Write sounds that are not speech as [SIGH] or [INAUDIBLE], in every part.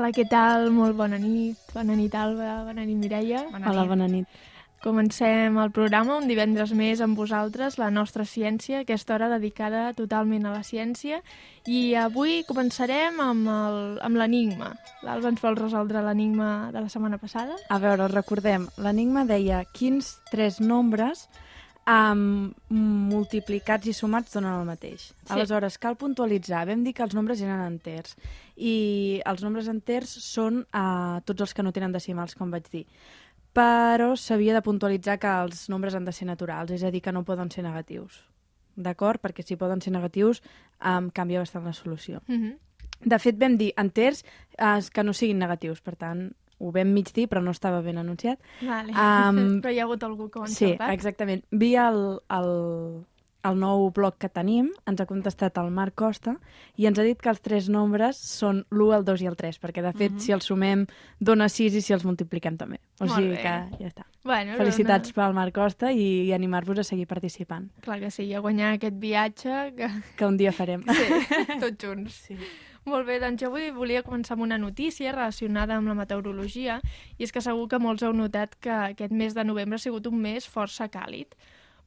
Hola, què tal? Molt bona nit. Bona nit, Alba. Bona nit, Mireia. Bona Hola, nit. bona nit. Comencem el programa un divendres més amb vosaltres, la nostra ciència, aquesta hora dedicada totalment a la ciència. I avui començarem amb l'enigma. L'Alba ens vol resoldre l'enigma de la setmana passada? A veure, recordem, l'enigma deia quins tres nombres um, multiplicats i sumats donen el mateix. Sí. Aleshores, cal puntualitzar. Vam dir que els nombres eren enters. I els nombres enters són uh, tots els que no tenen decimals, com vaig dir. Però s'havia de puntualitzar que els nombres han de ser naturals, és a dir, que no poden ser negatius. D'acord? Perquè si poden ser negatius, um, canvia bastant la solució. Mm -hmm. De fet, vam dir enters eh, que no siguin negatius, per tant, ho vam mig dir, però no estava ben anunciat. vale. Am, [LAUGHS] Però hi ha hagut algú que ho ha Sí, exactament. Via el, el, el nou blog que tenim, ens ha contestat el Marc Costa i ens ha dit que els tres nombres són l'1, el 2 i el 3, perquè de fet, Mhm. si els sumem, dona 6 i si els multipliquem també. O Molt sigui bé. que ja està. Bueno, Felicitats pel Marc Costa i, i animar-vos a seguir participant, Clar que sí, a guanyar aquest viatge que... [LAUGHS] que un dia farem. Sí, tots junts. Sí. Molt bé, doncs jo avui volia començar amb una notícia relacionada amb la meteorologia i és que segur que molts heu notat que aquest mes de novembre ha sigut un mes força càlid.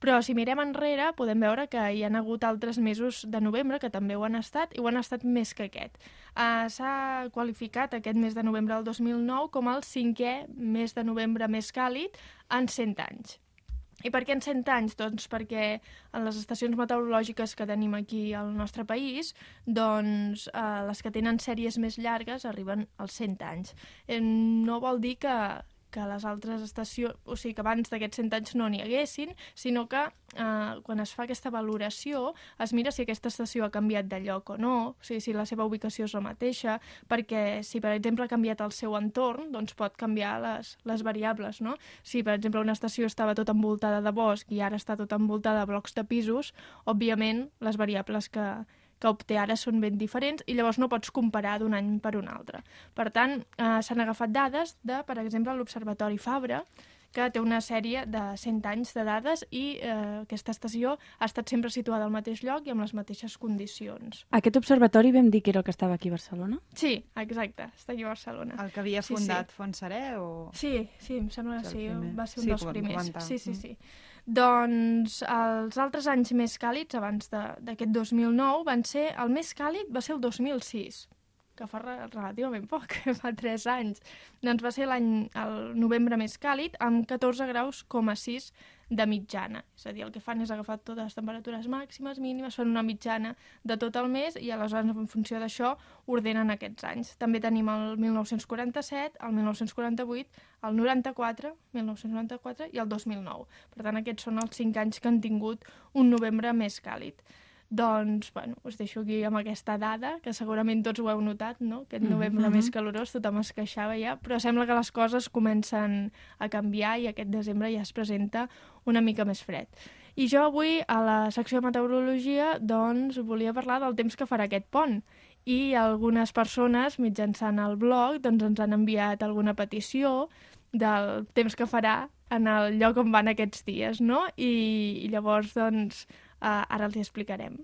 Però si mirem enrere podem veure que hi han hagut altres mesos de novembre que també ho han estat i ho han estat més que aquest. Uh, S'ha qualificat aquest mes de novembre del 2009 com el cinquè mes de novembre més càlid en 100 anys. I per què en 100 anys? Doncs perquè en les estacions meteorològiques que tenim aquí al nostre país, doncs eh, les que tenen sèries més llargues arriben als 100 anys. Eh, no vol dir que, que les altres estacions, o sigui, que abans d'aquests 100 anys no n'hi haguessin, sinó que eh, quan es fa aquesta valoració es mira si aquesta estació ha canviat de lloc o no, o sigui, si la seva ubicació és la mateixa, perquè si, per exemple, ha canviat el seu entorn, doncs pot canviar les, les variables, no? Si, per exemple, una estació estava tot envoltada de bosc i ara està tot envoltada de blocs de pisos, òbviament les variables que, que obté ara són ben diferents i llavors no pots comparar d'un any per un altre. Per tant, eh, s'han agafat dades de, per exemple, l'Observatori Fabra, que té una sèrie de 100 anys de dades i eh, aquesta estació ha estat sempre situada al mateix lloc i amb les mateixes condicions. Aquest observatori vam dir que era el que estava aquí a Barcelona? Sí, exacte, està aquí a Barcelona. El que havia Sí, fundat sí, Fontserè o... Sí, sí, em sembla que sí, primer. va ser un Sí, dels primers. comentar. Sí, sí, Mm. sí. Doncs els altres anys més càlids, abans de- d'aquest 2009, van ser... El més càlid va ser el 2006, que fa re relativament poc, [LAUGHS] fa 3 anys. Doncs va ser l'any, el novembre més càlid, amb 14 graus, 6 de mitjana. És a dir, el que fan és agafar totes les temperatures màximes, mínimes, fan una mitjana de tot el mes i aleshores, en funció d'això, ordenen aquests anys. També tenim el 1947, el 1948, el 94, 1994 i el 2009. Per tant, aquests són els 5 anys que han tingut un novembre més càlid. Doncs, bueno, us deixo aquí amb aquesta dada, que segurament tots ho heu notat, no? Aquest novembre Mhm. més calorós, tothom es queixava ja, però sembla que les coses comencen a canviar i aquest desembre ja es presenta una mica més fred. I jo avui, a la secció de meteorologia, doncs, volia parlar del temps que farà aquest pont. I algunes persones, mitjançant el blog, doncs ens han enviat alguna petició del temps que farà en el lloc on van aquests dies, no? I, i llavors, doncs, uh, ara els explicarem.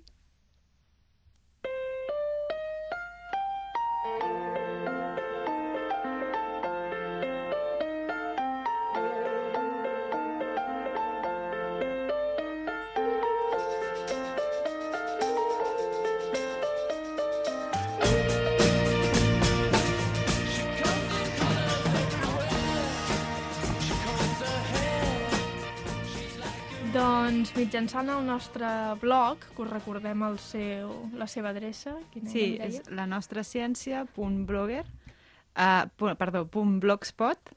Doncs mitjançant el nostre blog, que us recordem el seu, la seva adreça, quina Sí, és la nostra ciència.blogger, uh, pu- perdó, punt blogspot,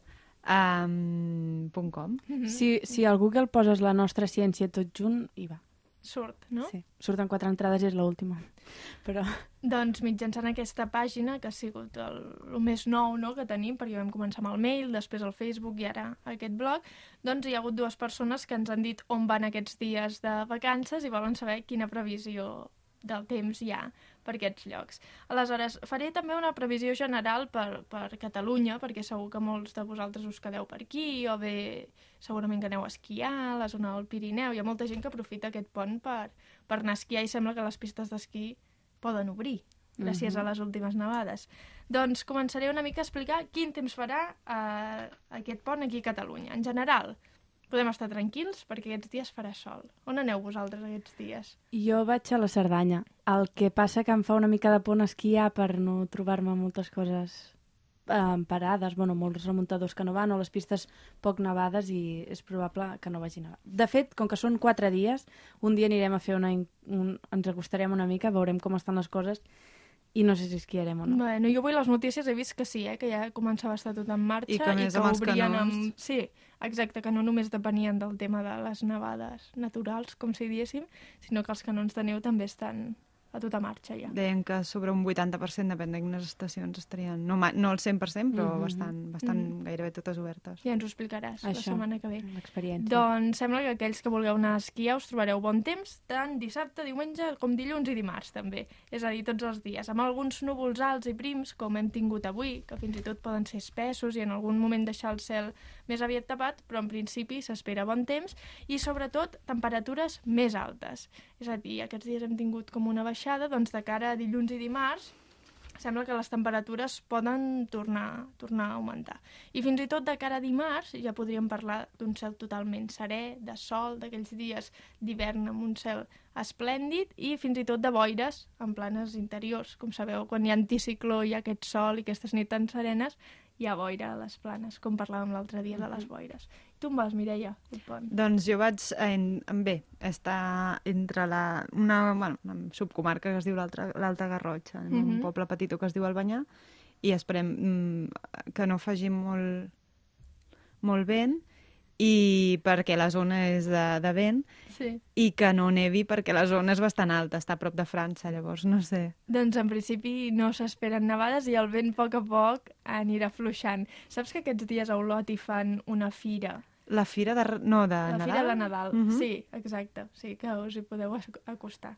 um, punt com. Mhm. Si, si al Google poses la nostra ciència tot junt, hi va. Surt, no? Sí. Surten quatre entrades i és l'última. [LAUGHS] Però Doncs mitjançant aquesta pàgina, que ha sigut el, el més nou no, que tenim, perquè vam començar amb el mail, després el Facebook i ara aquest blog, doncs hi ha hagut dues persones que ens han dit on van aquests dies de vacances i volen saber quina previsió del temps hi ha per aquests llocs. Aleshores, faré també una previsió general per, per Catalunya, perquè segur que molts de vosaltres us quedeu per aquí, o bé segurament que aneu a esquiar a la zona del Pirineu. Hi ha molta gent que aprofita aquest pont per, per anar a esquiar i sembla que les pistes d'esquí poden obrir gràcies a les últimes nevades. Doncs començaré una mica a explicar quin temps farà eh, aquest pont aquí a Catalunya. En general, podem estar tranquils perquè aquests dies farà sol. On aneu vosaltres aquests dies? Jo vaig a la Cerdanya. El que passa que em fa una mica de por esquiar per no trobar-me moltes coses eh, parades, bueno, molts remuntadors que no van o les pistes poc nevades i és probable que no vagi nevar. De fet, com que són quatre dies, un dia anirem a fer una... Un, ens acostarem una mica, veurem com estan les coses i no sé si esquiarem o no. Bueno, jo avui les notícies he vist que sí, eh, que ja començava a estar tot en marxa I que més amb els obrien canons. amb... Sí, exacte, que no només depenien del tema de les nevades naturals, com si diéssim, sinó que els canons de neu també estan a tota marxa ja. Deien que sobre un 80%, depèn de quines estacions estarien, no, no el 100%, però Mhm. bastant, bastant Mhm. gairebé totes obertes. Ja ens ho explicaràs la Això, setmana que ve. l'experiència. Doncs sembla que aquells que vulgueu anar a esquiar us trobareu bon temps tant dissabte, diumenge com dilluns i dimarts també. És a dir, tots els dies, amb alguns núvols alts i prims com hem tingut avui, que fins i tot poden ser espessos i en algun moment deixar el cel més aviat tapat, però en principi s'espera bon temps i sobretot temperatures més altes. És a dir, aquests dies hem tingut com una baixada, doncs de cara a dilluns i dimarts sembla que les temperatures poden tornar, tornar a augmentar. I fins i tot de cara a dimarts ja podríem parlar d'un cel totalment serè, de sol, d'aquells dies d'hivern amb un cel esplèndid i fins i tot de boires en planes interiors. Com sabeu, quan hi ha anticicló i aquest sol i aquestes nits tan serenes, hi ha boira a les planes, com parlàvem l'altre dia de les boires. Tu on vas, Mireia? Pont. Doncs jo vaig, en, en bé, està entre la, una, bueno, una subcomarca que es diu l'Alta Garrotxa, en un Mhm. poble petitó que es diu Albanyà, i esperem mm, que no faci molt, molt vent, i perquè la zona és de, de vent, Sí. i que no nevi perquè la zona és bastant alta, està a prop de França, llavors no sé. Doncs en principi no s'esperen nevades i el vent a poc a poc anirà fluixant. Saps que aquests dies a Olot hi fan una fira? La fira de... No, de La Nadal? fira de Nadal, Mhm. sí, exacte. Sí, que us hi podeu ac- acostar.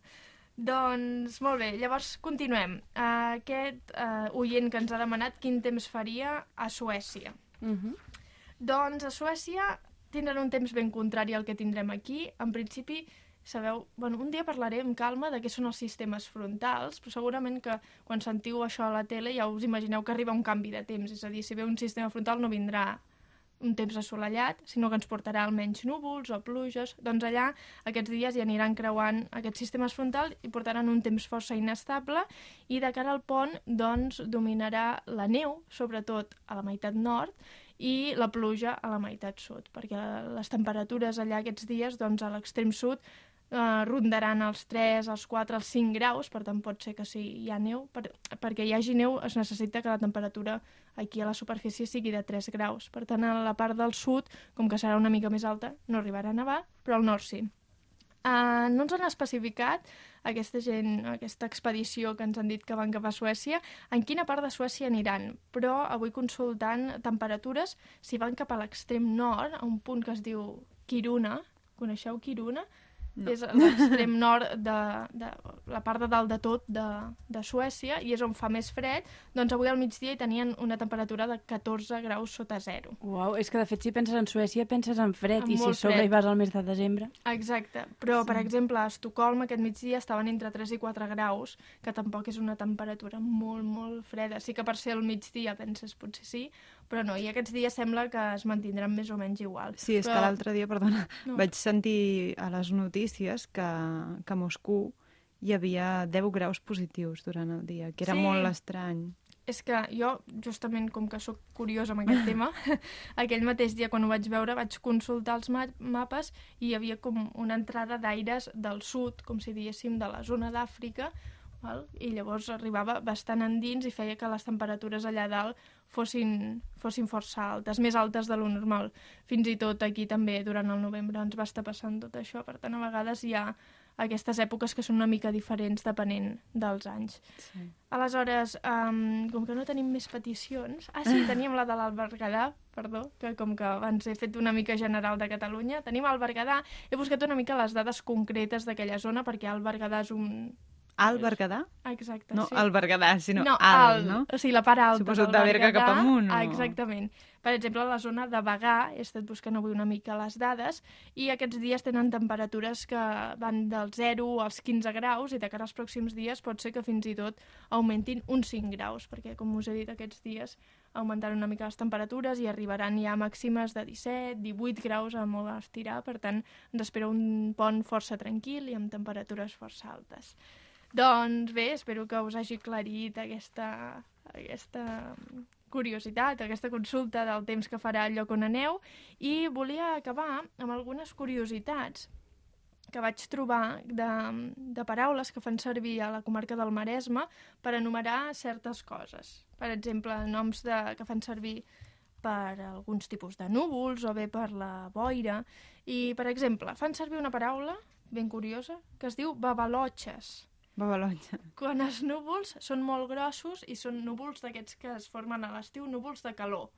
Doncs, molt bé, llavors continuem. Aquest uh, oient que ens ha demanat quin temps faria a Suècia. Uh -huh. Doncs a Suècia tindran un temps ben contrari al que tindrem aquí. En principi, sabeu, bueno, un dia parlaré amb calma de què són els sistemes frontals, però segurament que quan sentiu això a la tele ja us imagineu que arriba un canvi de temps. És a dir, si ve un sistema frontal no vindrà un temps assolellat, sinó que ens portarà almenys núvols o pluges. Doncs allà aquests dies hi aniran creuant aquests sistemes frontals i portaran un temps força inestable i de cara al pont doncs dominarà la neu, sobretot a la meitat nord, i la pluja a la meitat sud, perquè les temperatures allà aquests dies doncs, a l'extrem sud eh, rondaran els 3, els 4, els 5 graus, per tant pot ser que si hi ha neu, per, perquè hi hagi neu es necessita que la temperatura aquí a la superfície sigui de 3 graus. Per tant, a la part del sud, com que serà una mica més alta, no arribarà a nevar, però al nord sí. Uh, no ens han especificat aquesta gent, aquesta expedició que ens han dit que van cap a Suècia, en quina part de Suècia aniran, però avui consultant temperatures, si van cap a l'extrem nord, a un punt que es diu Kiruna, coneixeu Kiruna? No. És l'extrem nord de, de la part de dalt de tot de, de Suècia i és on fa més fred, doncs avui al migdia hi tenien una temperatura de 14 graus sota zero. Uau, és que de fet si penses en Suècia penses en fred En i si sobre fred. hi vas al mes de desembre... Exacte, però sí. per exemple a Estocolm aquest migdia estaven entre 3 i 4 graus, que tampoc és una temperatura molt, molt freda. Sí que per ser al migdia penses potser sí, però no, i aquests dies sembla que es mantindran més o menys igual. Sí, és però... que l'altre dia, perdona, No. vaig sentir a les notícies que, que a Moscou hi havia 10 graus positius durant el dia, que era Sí. molt estrany. És que jo, justament com que sóc curiosa amb aquest tema, [LAUGHS] aquell mateix dia quan ho vaig veure vaig consultar els ma mapes i hi havia com una entrada d'aires del sud, com si diguéssim de la zona d'Àfrica, val? i llavors arribava bastant endins i feia que les temperatures allà dalt fossin, fossin força altes, més altes de lo normal. Fins i tot aquí també durant el novembre ens va estar passant tot això, per tant a vegades hi ha aquestes èpoques que són una mica diferents depenent dels anys. Sí. Aleshores, um, com que no tenim més peticions... Ah, sí, teníem la de l'Albergadà, perdó, que com que abans he fet una mica general de Catalunya. Tenim el Berguedà, he buscat una mica les dades concretes d'aquella zona, perquè el Berguedà és un, Al Berguedà? Exacte, No, sí. al Berguedà, sinó no, al, no? O sigui, la part alta Suposo del de Berga cap amunt, o- Exactament. Per exemple, a la zona de Bagà, he estat buscant avui una mica les dades, i aquests dies tenen temperatures que van del 0 als 15 graus, i de cara als pròxims dies pot ser que fins i tot augmentin uns 5 graus, perquè, com us he dit, aquests dies augmentaran una mica les temperatures i arribaran ja a màximes de 17, 18 graus a molt estirar, per tant, ens espera un pont força tranquil i amb temperatures força altes. Doncs bé, espero que us hagi aclarit aquesta, aquesta curiositat, aquesta consulta del temps que farà el lloc on aneu i volia acabar amb algunes curiositats que vaig trobar de, de paraules que fan servir a la comarca del Maresme per enumerar certes coses. Per exemple, noms de, que fan servir per alguns tipus de núvols o bé per la boira. I, per exemple, fan servir una paraula ben curiosa que es diu babalotxes. Babalotxa. Quan els núvols són molt grossos i són núvols d'aquests que es formen a l'estiu, núvols de calor.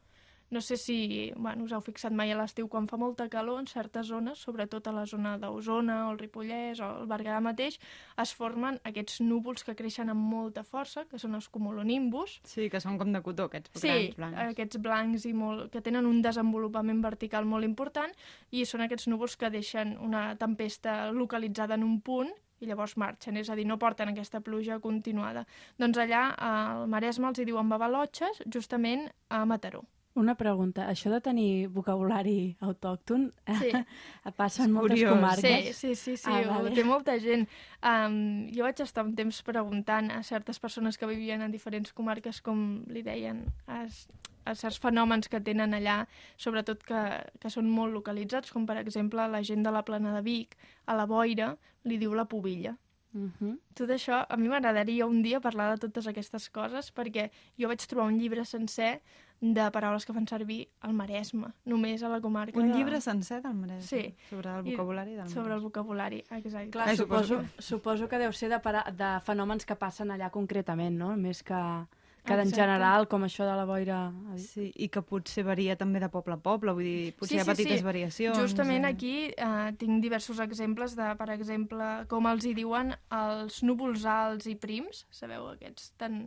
No sé si bueno, us heu fixat mai a l'estiu quan fa molta calor en certes zones, sobretot a la zona d'Osona o el Ripollès o el Berguedà mateix, es formen aquests núvols que creixen amb molta força, que són els cumulonimbus, Sí, que són com de cotó, aquests Sí, grans blancs. aquests blancs i molt, que tenen un desenvolupament vertical molt important i són aquests núvols que deixen una tempesta localitzada en un punt i llavors marxen, és a dir, no porten aquesta pluja continuada. Doncs allà al Maresme els hi diuen babalotxes, justament a Mataró. Una pregunta, això de tenir vocabulari autòcton Sí. [LAUGHS] passa en moltes curiós. comarques? Sí, sí, sí, sí Ah, vale. ho té molta gent. Um, jo vaig estar un temps preguntant a certes persones que vivien en diferents comarques, com li deien, a, s- a certs fenòmens que tenen allà, sobretot que, que són molt localitzats, com per exemple la gent de la plana de Vic, a la boira, li diu la pubilla. Uh -huh. Tot això, a mi m'agradaria un dia parlar de totes aquestes coses, perquè jo vaig trobar un llibre sencer de paraules que fan servir al Maresme, només a la comarca Un de... llibre sencer del Maresme, Sí. sobre el vocabulari del Sobre el Maresme. vocabulari, exacte. Clar, Eh, suposo, suposo suposo que deu ser de, para, de fenòmens que passen allà concretament, no? Més que, que en Exacte. general, com això de la boira... Sí, i que potser varia també de poble a poble, vull dir, potser hi ha petites variacions. Justament eh? aquí eh, tinc diversos exemples de, per exemple, com els hi diuen els núvols alts i prims, sabeu, aquests tan...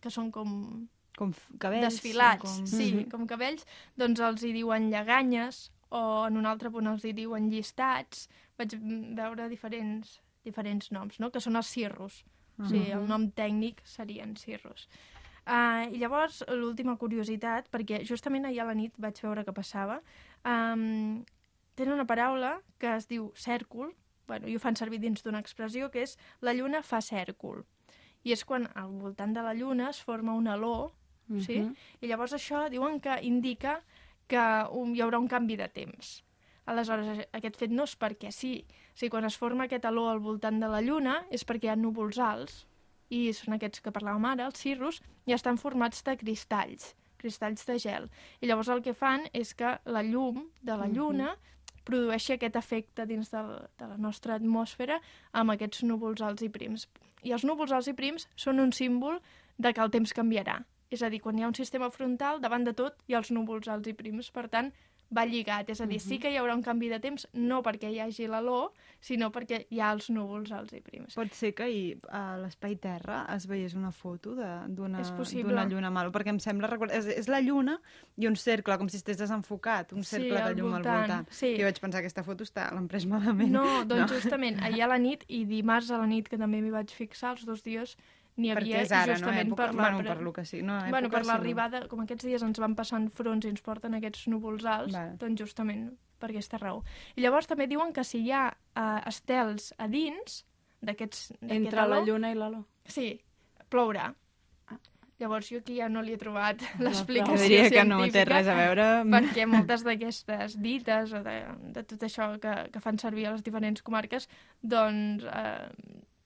que són com Com cabells. desfilats, Com... sí, Mhm. com cabells, doncs els hi diuen lleganyes, o en un altre punt els hi diuen llistats. Vaig mm, veure diferents, diferents noms, no?, que són els cirrus. O sigui, el nom tècnic serien cirrus. Uh, I llavors, l'última curiositat, perquè justament ahir a la nit vaig veure que passava, um, tenen una paraula que es diu cèrcol, bueno, i ho fan servir dins d'una expressió, que és la lluna fa cèrcol. I és quan al voltant de la lluna es forma un aló, sí? Mhm. I llavors això diuen que indica que un, hi haurà un canvi de temps. Aleshores, aquest fet no és perquè sí. O sigui, quan es forma aquest aló al voltant de la Lluna és perquè hi ha núvols alts, i són aquests que parlàvem ara, els cirrus, i estan formats de cristalls, cristalls de gel. I llavors el que fan és que la llum de la Lluna produeixi aquest efecte dins del, de la nostra atmosfera amb aquests núvols alts i prims. I els núvols alts i prims són un símbol de que el temps canviarà. És a dir, quan hi ha un sistema frontal, davant de tot hi ha els núvols alts i prims. Per tant, va lligat. És a dir, sí que hi haurà un canvi de temps, no perquè hi hagi l'aló, sinó perquè hi ha els núvols alts i prims. Pot ser que ahir a l'espai Terra es veiés una foto de- d'una lluna mal, perquè em sembla recordar... És, és la lluna i un cercle, com si estigués desenfocat, un Sí, cercle de al llum al voltant, voltant. sí. I vaig pensar, aquesta foto està, l'han pres malament. No, doncs justament, ahir a la nit i dimarts a la nit, que també m'hi vaig fixar, els dos dies n'hi havia és ara, no? justament Època, per la... bueno, per lo que sí. No, època, bueno, per sí, no. l'arribada, com aquests dies ens van passant fronts i ens porten aquests núvols alts, Vale. doncs justament per aquesta raó. I llavors també diuen que si hi ha uh, estels a dins d'aquests... d'aquest Entre la lluna i l'aló. Sí, plourà. Llavors jo aquí ja no li he trobat Que [LAUGHS] l'explicació diria científica. que no té res a veure perquè moltes d'aquestes dites o de, de tot això que, que fan servir a les diferents comarques doncs eh,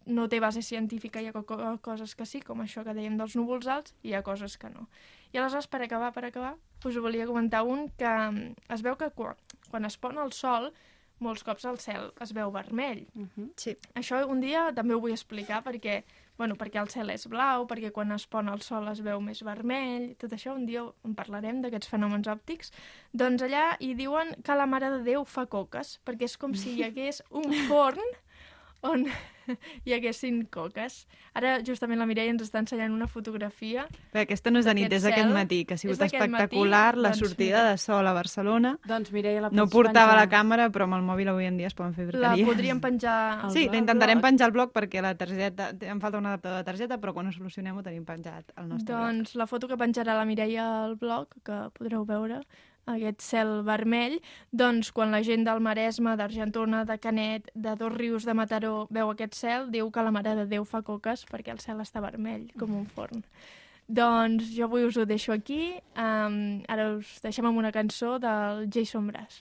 no té base científica, hi ha co co- coses que sí, com això que dèiem dels núvols alts, i hi ha coses que no. I aleshores, per acabar, per acabar, us volia comentar un que mm, es veu que quan, quan es pon el sol, molts cops el cel es veu vermell. Uh -huh. Sí. Això un dia també ho vull explicar perquè, bueno, perquè el cel és blau, perquè quan es pon el sol es veu més vermell, tot això un dia en parlarem d'aquests fenòmens òptics. Doncs allà hi diuen que la Mare de Déu fa coques, perquè és com si hi [LAUGHS] hagués un forn on [LAUGHS] hi haguessin coques. Ara, justament, la Mireia ens està ensenyant una fotografia. Bé, aquesta no és de nit, és d'aquest cel. matí, que ha sigut d'aquest matí, espectacular, la doncs sortida mira. de sol a Barcelona. Doncs Mireia, la No portava penjar. la càmera, però amb el mòbil avui en dia es poden fer La virqueries. podríem penjar... al Sí, blog. la intentarem blog. penjar al blog perquè la targeta, em falta un adaptador de targeta, però quan ho solucionem ho tenim penjat al nostre blog. Doncs la foto que penjarà la Mireia al blog, que podreu veure, aquest cel vermell, doncs quan la gent del Maresme, d'Argentona, de Canet, de Dos Rius, de Mataró, veu aquest cel, diu que la Mare de Déu fa coques perquè el cel està vermell, com un forn. Doncs jo avui us ho deixo aquí. Um, ara us deixem amb una cançó del Jason Brass.